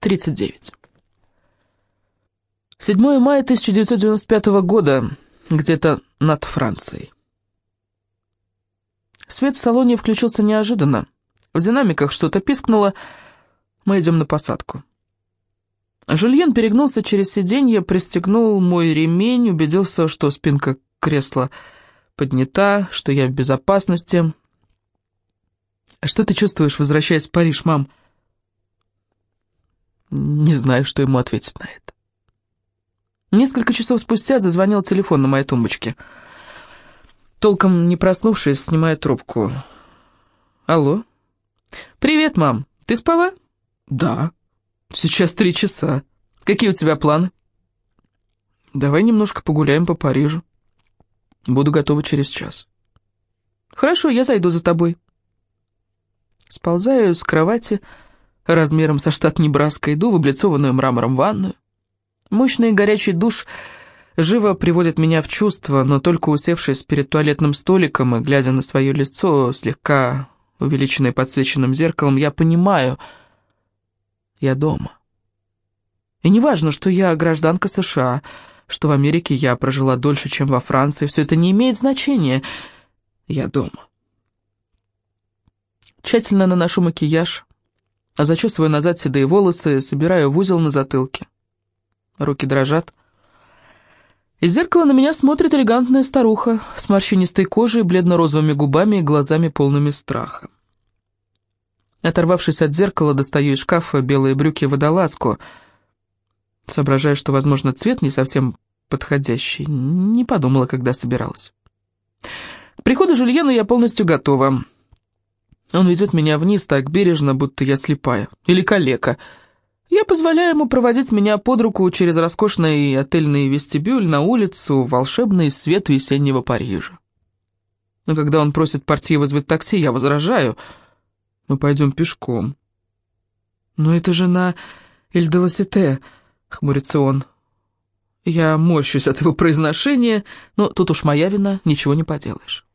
39. 7 мая 1995 года, где-то над Францией. Свет в салоне включился неожиданно. В динамиках что-то пискнуло. Мы идем на посадку. Жульен перегнулся через сиденье, пристегнул мой ремень, убедился, что спинка кресла поднята, что я в безопасности. «А что ты чувствуешь, возвращаясь в Париж, мам?» Не знаю, что ему ответить на это. Несколько часов спустя зазвонил телефон на моей тумбочке. Толком не проснувшись, снимаю трубку. «Алло?» «Привет, мам. Ты спала?» «Да. Сейчас три часа. Какие у тебя планы?» «Давай немножко погуляем по Парижу. Буду готова через час». «Хорошо, я зайду за тобой». Сползаю с кровати размером со штат Небраска, иду в облицованную мрамором ванную. Мощный горячий душ живо приводит меня в чувство, но только усевшись перед туалетным столиком и глядя на свое лицо, слегка увеличенное подсвеченным зеркалом, я понимаю, я дома. И не важно, что я гражданка США, что в Америке я прожила дольше, чем во Франции, все это не имеет значения. Я дома. Тщательно наношу макияж, а зачесываю назад седые волосы, собираю в узел на затылке. Руки дрожат. Из зеркала на меня смотрит элегантная старуха с морщинистой кожей, бледно-розовыми губами и глазами полными страха. Оторвавшись от зеркала, достаю из шкафа белые брюки водолазку. Соображая, что, возможно, цвет не совсем подходящий, не подумала, когда собиралась. К приходу Жульена я полностью готова. Он ведет меня вниз так бережно, будто я слепая. Или калека. Я позволяю ему проводить меня под руку через роскошный отельный вестибюль на улицу, волшебный свет весеннего Парижа. Но когда он просит портье вызвать такси, я возражаю. Мы пойдем пешком. «Но это же на Эльделосите», — хмурится он. Я морщусь от его произношения, но тут уж моя вина, ничего не поделаешь.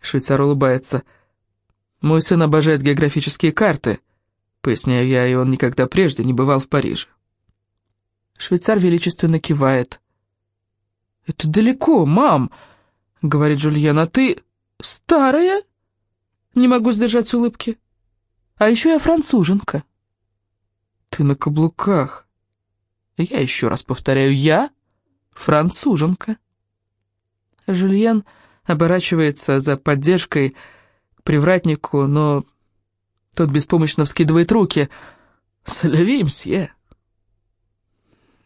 Швейцар улыбается. «Мой сын обожает географические карты», — поясняю я, и он никогда прежде не бывал в Париже. Швейцар величественно кивает. «Это далеко, мам», — говорит Жульен, — «а ты старая?» Не могу сдержать улыбки. «А еще я француженка». «Ты на каблуках». Я еще раз повторяю, я француженка. Жульен оборачивается за поддержкой, к привратнику, но тот беспомощно вскидывает руки. «Соляви, мсье!»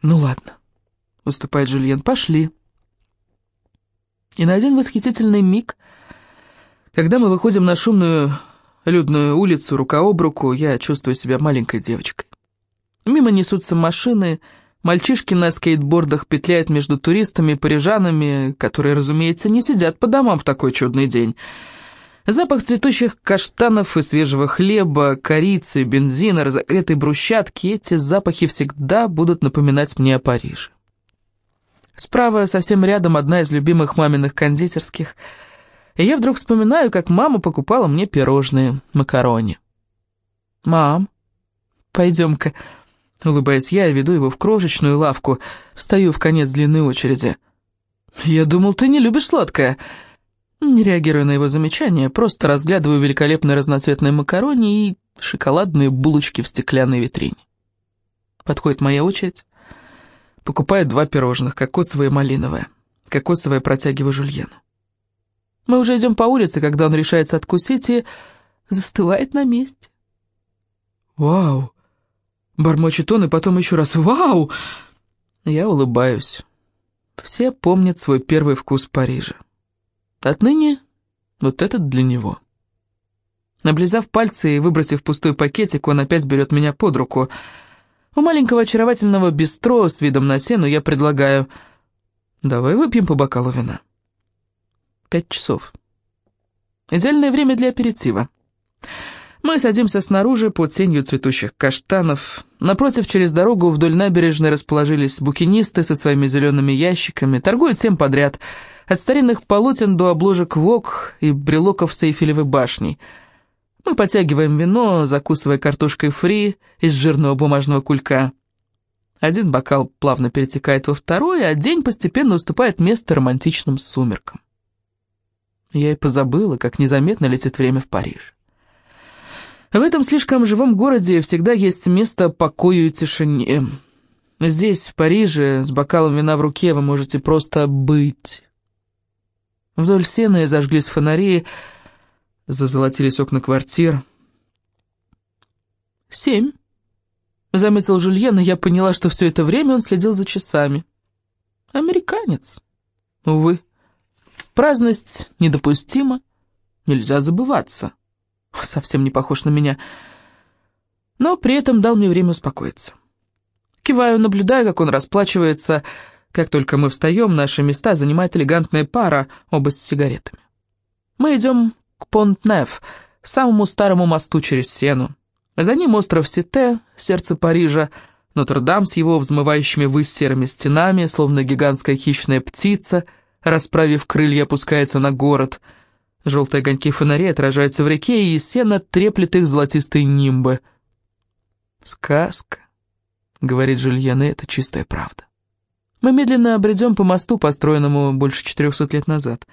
«Ну ладно», — выступает Жульен, — «пошли». И на один восхитительный миг, когда мы выходим на шумную людную улицу рука об руку, я чувствую себя маленькой девочкой. Мимо несутся машины, мальчишки на скейтбордах петляют между туристами и парижанами, которые, разумеется, не сидят по домам в такой чудный день. Запах цветущих каштанов и свежего хлеба, корицы, бензина, разогретой брусчатки, эти запахи всегда будут напоминать мне о Париже. Справа, совсем рядом, одна из любимых маминых кондитерских. И я вдруг вспоминаю, как мама покупала мне пирожные, макарони. «Мам, пойдем-ка...» Улыбаясь я, веду его в крошечную лавку, встаю в конец длинной очереди. «Я думал, ты не любишь сладкое», не реагируя на его замечание, просто разглядываю великолепные разноцветные макарони и шоколадные булочки в стеклянной витрине. Подходит моя очередь. Покупаю два пирожных, кокосовое и малиновое. Кокосовое протягиваю жульену. Мы уже идем по улице, когда он решается откусить и застывает на месте. «Вау!» — бормочет он, и потом еще раз «Вау!» Я улыбаюсь. Все помнят свой первый вкус Парижа. Отныне вот этот для него. Облизав пальцы и выбросив пустой пакетик, он опять берет меня под руку. У маленького очаровательного бистро с видом на сену я предлагаю... Давай выпьем по бокалу вина. Пять часов. Идеальное время для аперитива. Мы садимся снаружи под тенью цветущих каштанов. Напротив, через дорогу вдоль набережной расположились букинисты со своими зелеными ящиками, торгуют всем подряд — от старинных полотен до обложек ВОК и брелоков с Эйфелевой башни. Мы подтягиваем вино, закусывая картошкой фри из жирного бумажного кулька. Один бокал плавно перетекает во второй, а день постепенно уступает место романтичным сумеркам. Я и позабыла, как незаметно летит время в Париж. В этом слишком живом городе всегда есть место покою и тишине. Здесь, в Париже, с бокалом вина в руке вы можете просто быть. Вдоль сены зажглись фонари, Зазолотились окна квартир. «Семь», — заметил Жульен, и я поняла, что все это время он следил за часами. «Американец. Увы, праздность недопустима, нельзя забываться. Совсем не похож на меня, но при этом дал мне время успокоиться. Киваю, наблюдая, как он расплачивается. Как только мы встаем, наши места занимает элегантная пара, оба с сигаретами. Мы идем к Понт-Неф, самому старому мосту через Сену. За ним остров Сите, сердце Парижа, Нотр-Дам с его взмывающими ввысь серыми стенами, словно гигантская хищная птица, расправив крылья, опускается на город. Желтые огоньки фонарей отражаются в реке, и сено треплет их золотистые нимбы. «Сказка», — говорит Жюльен, — это чистая правда. Мы медленно обредем по мосту, построенному больше четырехсот лет назад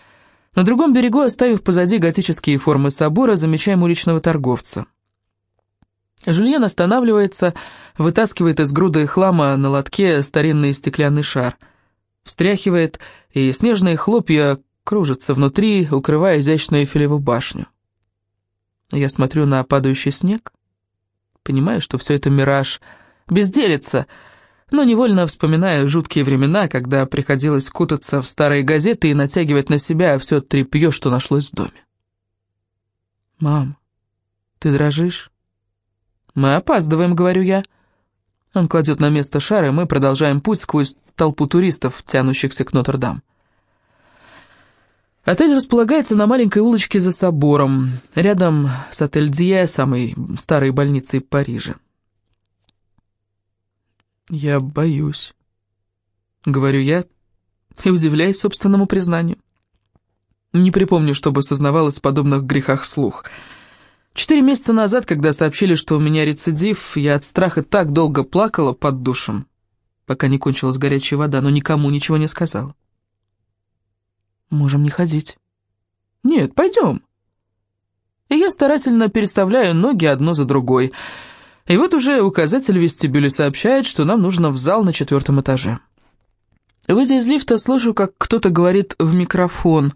— на другом берегу, оставив позади готические формы собора, замечаем уличного торговца. Жульен останавливается, вытаскивает из груды хлама на лотке старинный стеклянный шар. Встряхивает, и снежные хлопья кружатся внутри, укрывая изящную Эйфелеву башню. Я смотрю на падающий снег, понимаю, что все это мираж, безделица — но невольно вспоминаю жуткие времена, когда приходилось кутаться в старые газеты и натягивать на себя все тряпье, что нашлось в доме. «Мам, ты дрожишь?» «Мы опаздываем», — говорю я. Он кладет на место шар, и мы продолжаем путь сквозь толпу туристов, тянущихся к Нотр-Дам. Отель располагается на маленькой улочке за собором, рядом с отель Дье, самой старой больницей Парижа. «Я боюсь», — говорю я и удивляюсь собственному признанию. Не припомню, чтобы сознавалась в подобных грехах слух. Четыре месяца назад, когда сообщили, что у меня рецидив, я от страха так долго плакала под душем, пока не кончилась горячая вода, но никому ничего не сказала. «Можем не ходить». «Нет, пойдем». И я старательно переставляю ноги одно за другой — и вот уже указатель вестибюля сообщает, что нам нужно в зал на четвертом этаже. Выйдя из лифта, слышу, как кто-то говорит в микрофон,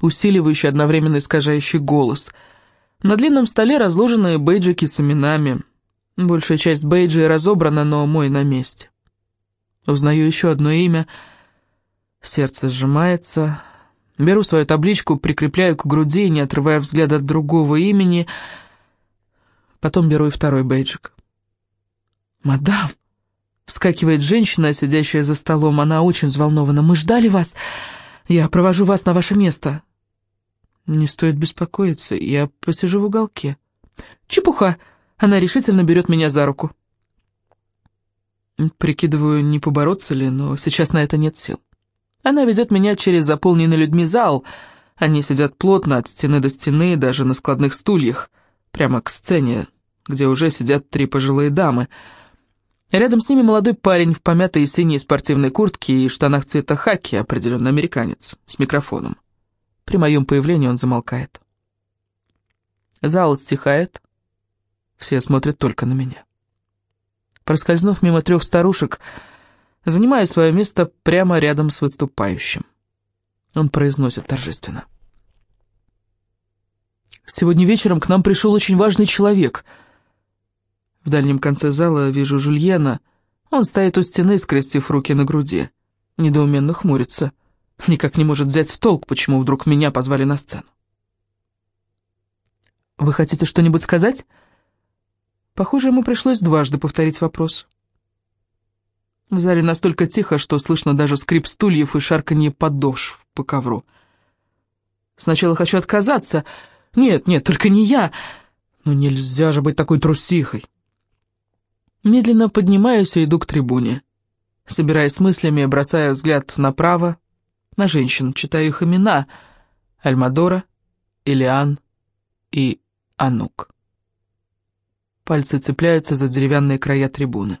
усиливающий одновременно искажающий голос. На длинном столе разложены бейджики с именами. Большая часть бейджей разобрана, но мой на месте. Узнаю еще одно имя. Сердце сжимается. Беру свою табличку, прикрепляю к груди, не отрывая взгляд от другого имени — Потом беру и второй бейджик. «Мадам!» — вскакивает женщина, сидящая за столом. Она очень взволнована. «Мы ждали вас. Я провожу вас на ваше место». «Не стоит беспокоиться. Я посижу в уголке». «Чепуха!» — она решительно берет меня за руку. Прикидываю, не побороться ли, но сейчас на это нет сил. Она ведет меня через заполненный людьми зал. Они сидят плотно от стены до стены, даже на складных стульях прямо к сцене, где уже сидят три пожилые дамы. Рядом с ними молодой парень в помятой синей спортивной куртке и штанах цвета хаки, определенно американец, с микрофоном. При моем появлении он замолкает. Зал стихает, все смотрят только на меня. Проскользнув мимо трех старушек, занимаю свое место прямо рядом с выступающим. Он произносит торжественно. Сегодня вечером к нам пришел очень важный человек. В дальнем конце зала вижу Жульена. Он стоит у стены, скрестив руки на груди. Недоуменно хмурится. Никак не может взять в толк, почему вдруг меня позвали на сцену. «Вы хотите что-нибудь сказать?» Похоже, ему пришлось дважды повторить вопрос. В зале настолько тихо, что слышно даже скрип стульев и шарканье подошв по ковру. Сначала хочу отказаться, нет, нет, только не я. Но нельзя же быть такой трусихой. Медленно поднимаюсь и иду к трибуне. Собираясь с мыслями, бросая взгляд направо, на женщин, читаю их имена. Альмадора, Илиан и Анук. Пальцы цепляются за деревянные края трибуны.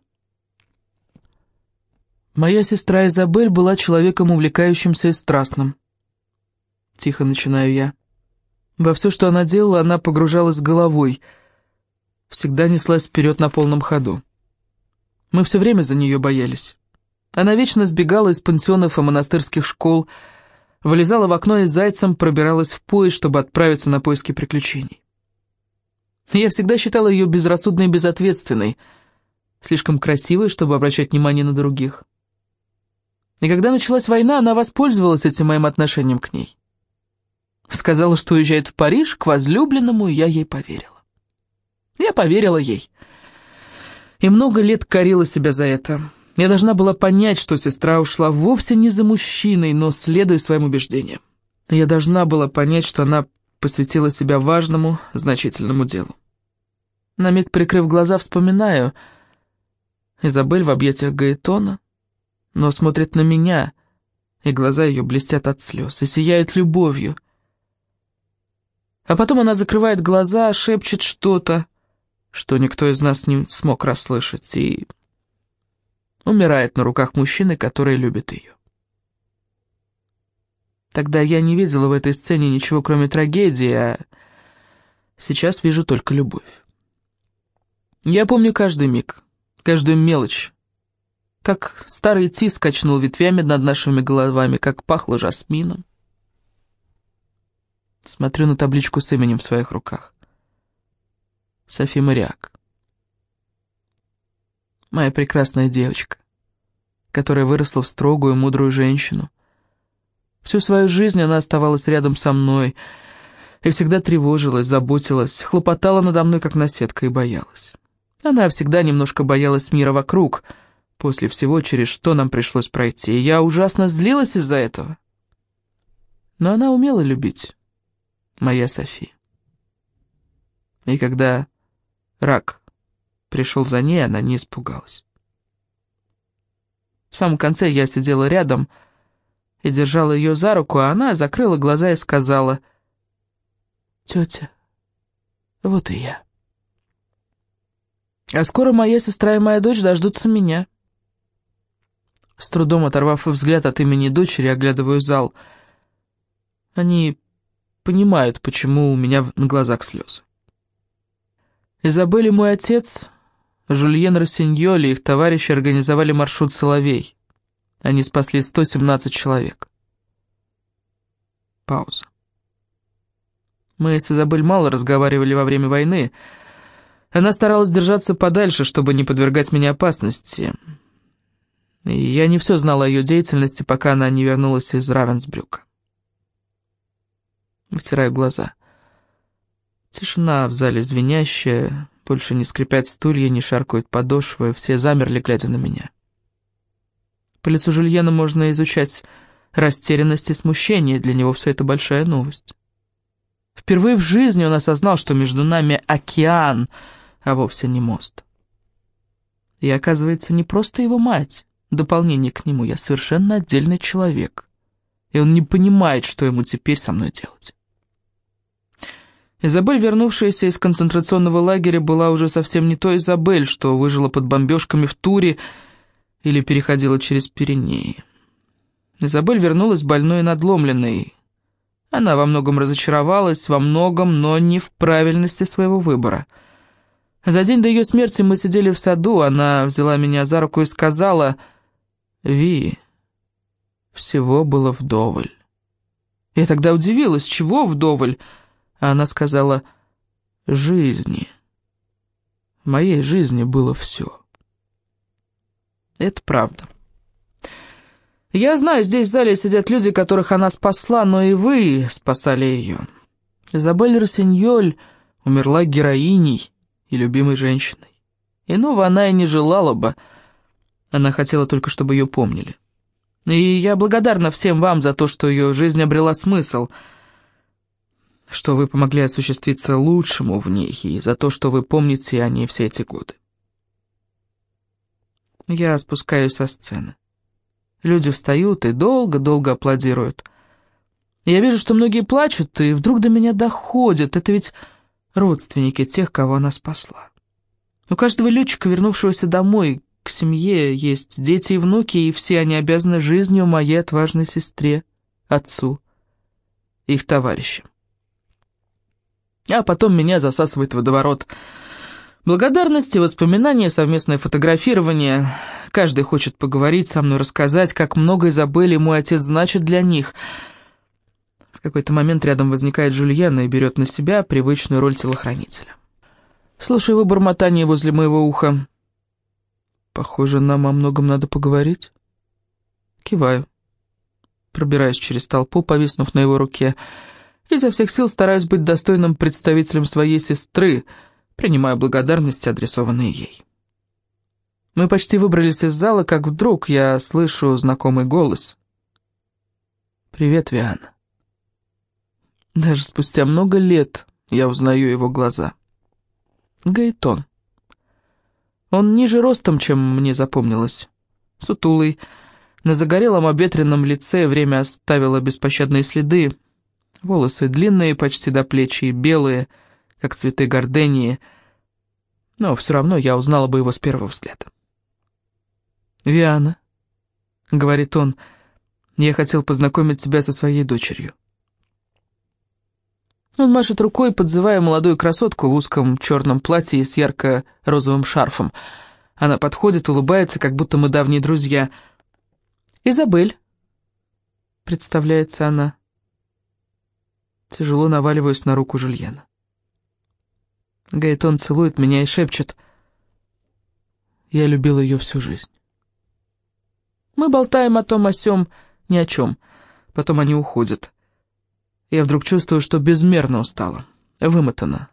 Моя сестра Изабель была человеком увлекающимся и страстным. Тихо начинаю я. Во все, что она делала, она погружалась головой, всегда неслась вперед на полном ходу. Мы все время за нее боялись. Она вечно сбегала из пансионов и монастырских школ, вылезала в окно и зайцем пробиралась в поезд, чтобы отправиться на поиски приключений. Я всегда считала ее безрассудной и безответственной, слишком красивой, чтобы обращать внимание на других. И когда началась война, она воспользовалась этим моим отношением к ней. Сказала, что уезжает в Париж к возлюбленному, и я ей поверила. Я поверила ей. И много лет корила себя за это. Я должна была понять, что сестра ушла вовсе не за мужчиной, но следуя своим убеждениям. Я должна была понять, что она посвятила себя важному, значительному делу. На миг прикрыв глаза, вспоминаю Изабель в объятиях Гаэтона, но смотрит на меня, и глаза ее блестят от слез и сияют любовью. А потом она закрывает глаза, шепчет что-то, что никто из нас не смог расслышать, и умирает на руках мужчины, который любит ее. Тогда я не видела в этой сцене ничего, кроме трагедии, а сейчас вижу только любовь. Я помню каждый миг, каждую мелочь, как старый тис качнул ветвями над нашими головами, как пахло жасмином. Смотрю на табличку с именем в своих руках. Софи Моряк. Моя прекрасная девочка, которая выросла в строгую, мудрую женщину. Всю свою жизнь она оставалась рядом со мной и всегда тревожилась, заботилась, хлопотала надо мной, как наседка, и боялась. Она всегда немножко боялась мира вокруг — после всего, через что нам пришлось пройти. Я ужасно злилась из-за этого. Но она умела любить, моя Софи. И когда рак пришел за ней, она не испугалась. В самом конце я сидела рядом и держала ее за руку, а она закрыла глаза и сказала, «Тетя, вот и я». А скоро моя сестра и моя дочь дождутся меня. С трудом оторвав взгляд от имени дочери, оглядываю зал. Они понимают, почему у меня на глазах слезы. Изабель мой отец, Жульен Рассиньоли и их товарищи организовали маршрут «Соловей». Они спасли 117 человек. Пауза. Мы с Изабель мало разговаривали во время войны. Она старалась держаться подальше, чтобы не подвергать меня опасности. И я не все знала о ее деятельности, пока она не вернулась из Равенсбрюка. Вытираю глаза. Тишина в зале звенящая, больше не скрипят стулья, не шаркают подошвы, все замерли, глядя на меня. По лицу Жульена можно изучать растерянность и смущение, для него все это большая новость. Впервые в жизни он осознал, что между нами океан, а вовсе не мост. И оказывается, не просто его мать, дополнение к нему, я совершенно отдельный человек, и он не понимает, что ему теперь со мной делать. Изабель, вернувшаяся из концентрационного лагеря, была уже совсем не той Изабель, что выжила под бомбежками в Туре или переходила через Пиренеи. Изабель вернулась больной и надломленной. Она во многом разочаровалась, во многом, но не в правильности своего выбора. За день до ее смерти мы сидели в саду, она взяла меня за руку и сказала... Ви, всего было вдоволь. Я тогда удивилась, чего вдоволь? А она сказала, жизни. В моей жизни было все. Это правда. Я знаю, здесь в зале сидят люди, которых она спасла, но и вы спасали ее. Изабель Росиньоль умерла героиней и любимой женщиной. Иного она и не желала бы, она хотела только, чтобы ее помнили. И я благодарна всем вам за то, что ее жизнь обрела смысл, что вы помогли осуществиться лучшему в ней, и за то, что вы помните о ней все эти годы. Я спускаюсь со сцены. Люди встают и долго-долго аплодируют. Я вижу, что многие плачут, и вдруг до меня доходит. Это ведь родственники тех, кого она спасла. У каждого летчика, вернувшегося домой, к семье, есть дети и внуки, и все они обязаны жизнью моей отважной сестре, отцу, их товарищам. А потом меня засасывает водоворот. Благодарности, воспоминания, совместное фотографирование. Каждый хочет поговорить со мной, рассказать, как много забыли мой отец значит для них. В какой-то момент рядом возникает Жульена и берет на себя привычную роль телохранителя. Слушаю его бормотание возле моего уха. Похоже, нам о многом надо поговорить. Киваю. Пробираюсь через толпу, повиснув на его руке. Изо всех сил стараюсь быть достойным представителем своей сестры, принимая благодарности, адресованные ей. Мы почти выбрались из зала, как вдруг я слышу знакомый голос. «Привет, Виана». Даже спустя много лет я узнаю его глаза. Гайтон. Он ниже ростом, чем мне запомнилось. Сутулый. На загорелом обветренном лице время оставило беспощадные следы. Волосы длинные, почти до плечи, белые, как цветы гордении. Но все равно я узнала бы его с первого взгляда. «Виана», — говорит он, — «я хотел познакомить тебя со своей дочерью». Он машет рукой, подзывая молодую красотку в узком черном платье с ярко-розовым шарфом. Она подходит, улыбается, как будто мы давние друзья. «Изабель», — представляется она. Тяжело наваливаюсь на руку Жульена. Гаэтон целует меня и шепчет. Я любил ее всю жизнь. Мы болтаем о том, о сём, ни о чем. Потом они уходят. Я вдруг чувствую, что безмерно устала, вымотана.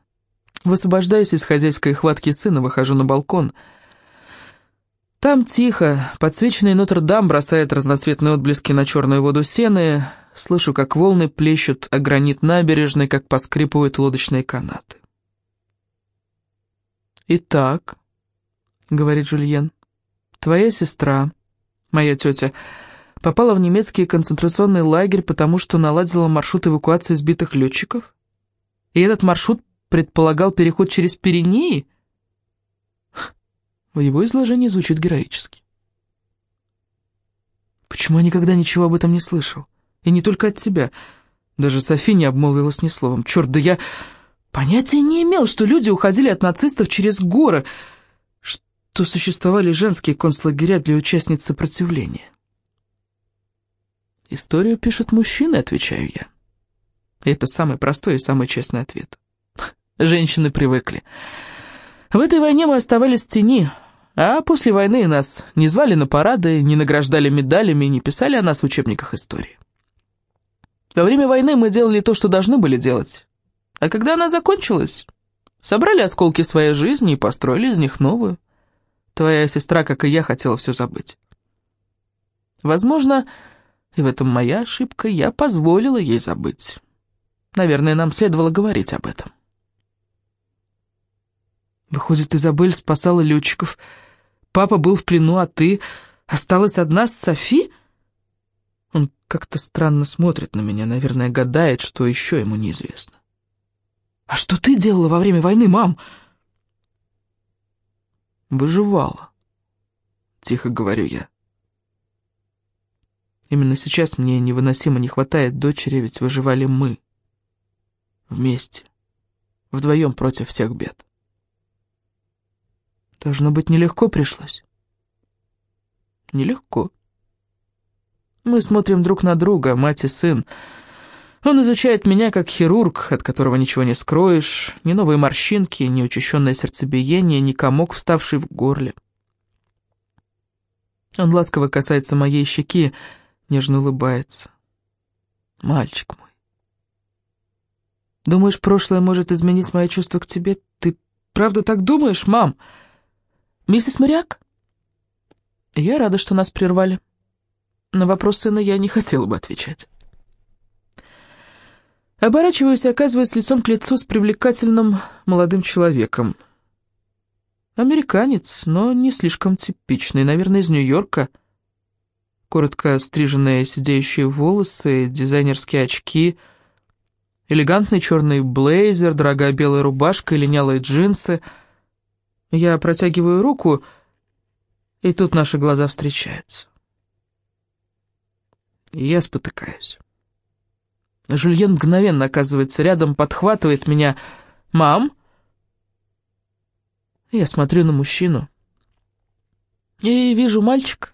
Высвобождаясь из хозяйской хватки сына, выхожу на балкон. Там тихо, подсвеченный Нотр-Дам бросает разноцветные отблески на черную воду сены, слышу, как волны плещут о гранит набережной, как поскрипывают лодочные канаты. «Итак», — говорит Жульен, — «твоя сестра, моя тетя, — попала в немецкий концентрационный лагерь, потому что наладила маршрут эвакуации сбитых летчиков? И этот маршрут предполагал переход через Пиренеи? В его изложении звучит героически. Почему я никогда ничего об этом не слышал? И не только от тебя. Даже Софи не обмолвилась ни словом. Черт, да я понятия не имел, что люди уходили от нацистов через горы, что существовали женские концлагеря для участниц сопротивления. «Историю пишут мужчины», — отвечаю я. И это самый простой и самый честный ответ. Женщины привыкли. В этой войне мы оставались в тени, а после войны нас не звали на парады, не награждали медалями, не писали о нас в учебниках истории. Во время войны мы делали то, что должны были делать. А когда она закончилась, собрали осколки своей жизни и построили из них новую. Твоя сестра, как и я, хотела все забыть. Возможно, и в этом моя ошибка, я позволила ей забыть. Наверное, нам следовало говорить об этом. Выходит, Изабель спасала летчиков. Папа был в плену, а ты осталась одна с Софи? Он как-то странно смотрит на меня, наверное, гадает, что еще ему неизвестно. «А что ты делала во время войны, мам?» «Выживала», — тихо говорю я. Именно сейчас мне невыносимо не хватает дочери, ведь выживали мы. Вместе. Вдвоем против всех бед. Должно быть, нелегко пришлось. Нелегко. Мы смотрим друг на друга, мать и сын. Он изучает меня как хирург, от которого ничего не скроешь, ни новые морщинки, ни учащенное сердцебиение, ни комок, вставший в горле. Он ласково касается моей щеки, нежно улыбается. Мальчик мой. Думаешь, прошлое может изменить мои чувства к тебе? Ты правда так думаешь, мам? Миссис Моряк? Я рада, что нас прервали. На вопрос сына я не хотела бы отвечать. Оборачиваюсь и оказываюсь лицом к лицу с привлекательным молодым человеком. Американец, но не слишком типичный, наверное, из Нью-Йорка — коротко стриженные сидеющие волосы, дизайнерские очки, Элегантный черный блейзер, дорогая белая рубашка и линялые джинсы. Я протягиваю руку, и тут наши глаза встречаются. И я спотыкаюсь. Жульен мгновенно оказывается рядом, подхватывает меня. «Мам?» Я смотрю на мужчину и вижу мальчика,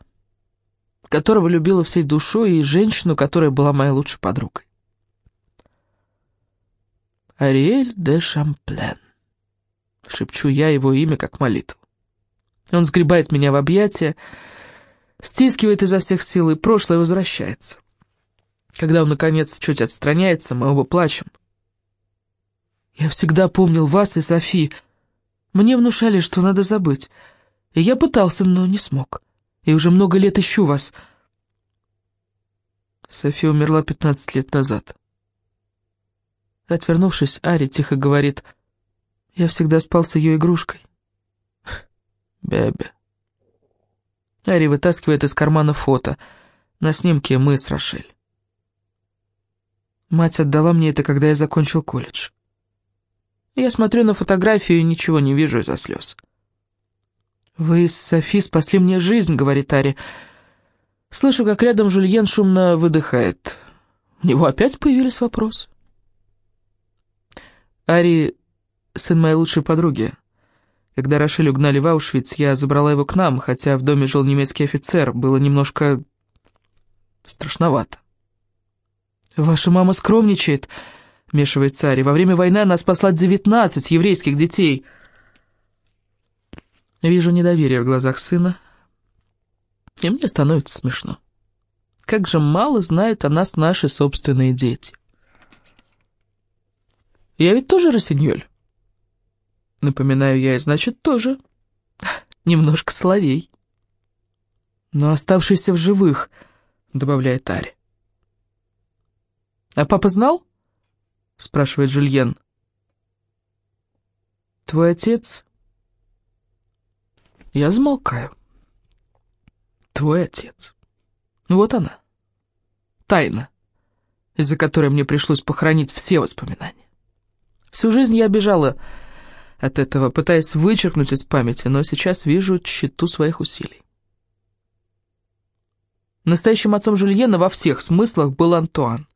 которого любила всей душой, и женщину, которая была моей лучшей подругой. Ариэль де Шамплен. Шепчу я его имя как молитву. Он сгребает меня в объятия, стискивает изо всех сил, и прошлое возвращается. Когда он, наконец, чуть отстраняется, мы оба плачем. Я всегда помнил вас и Софи. Мне внушали, что надо забыть. И я пытался, но не смог. И уже много лет ищу вас. Софи умерла пятнадцать лет назад. Отвернувшись, Ари тихо говорит, «Я всегда спал с ее игрушкой». Бебе. Ари вытаскивает из кармана фото. На снимке мы с Рошель. Мать отдала мне это, когда я закончил колледж. Я смотрю на фотографию и ничего не вижу из-за слез. «Вы с Софи спасли мне жизнь», — говорит Ари. Слышу, как рядом Жульен шумно выдыхает. У него опять появились вопросы. Ари — сын моей лучшей подруги. Когда Рошель угнали в Аушвиц, я забрала его к нам, хотя в доме жил немецкий офицер. Было немножко... страшновато. «Ваша мама скромничает», — вмешивает царь. «Во время войны она спасла девятнадцать еврейских детей». Вижу недоверие в глазах сына, и мне становится смешно. Как же мало знают о нас наши собственные дети. Я ведь тоже росиньоль. Напоминаю я, и значит, тоже немножко соловей. Но оставшийся в живых, добавляет Ари. «А папа знал?» — спрашивает Жульен. «Твой отец...» Я замолкаю. «Твой отец...» Вот она. Тайна, из-за которой мне пришлось похоронить все воспоминания. Всю жизнь я бежала от этого, пытаясь вычеркнуть из памяти, но сейчас вижу тщету своих усилий. Настоящим отцом Жульена во всех смыслах был Антуан.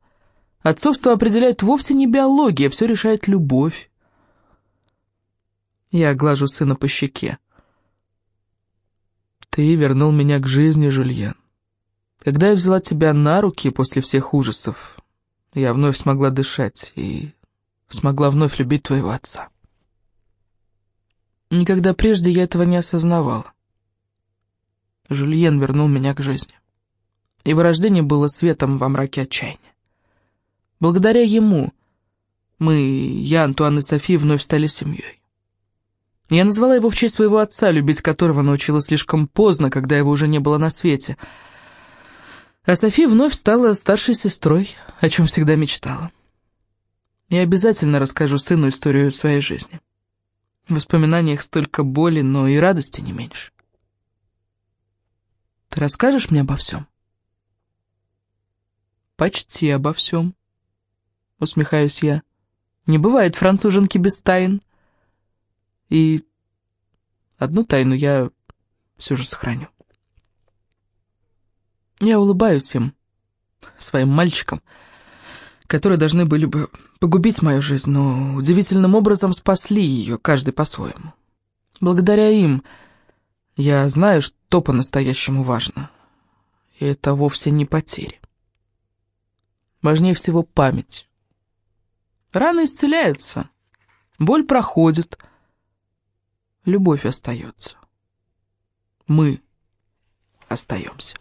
Отцовство определяет вовсе не биология, все решает любовь. Я глажу сына по щеке. Ты вернул меня к жизни, Жульен. Когда я взяла тебя на руки после всех ужасов, я вновь смогла дышать и смогла вновь любить твоего отца. Никогда прежде я этого не осознавала. Жульен вернул меня к жизни. Его рождение было светом во мраке отчаяния. Благодаря ему мы, я, Антуан и Софи, вновь стали семьей. Я назвала его в честь своего отца, любить которого научилась слишком поздно, когда его уже не было на свете. А Софи вновь стала старшей сестрой, о чем всегда мечтала. Я обязательно расскажу сыну историю своей жизни. В воспоминаниях столько боли, но и радости не меньше. Ты расскажешь мне обо всем? Почти обо всем. — усмехаюсь я. «Не бывает француженки без тайн». И одну тайну я все же сохраню. Я улыбаюсь им, своим мальчикам, которые должны были бы погубить мою жизнь, но удивительным образом спасли ее, каждый по-своему. Благодаря им я знаю, что по-настоящему важно. И это вовсе не потери. Важнее всего память. Раны исцеляются, боль проходит, любовь остается. Мы остаемся.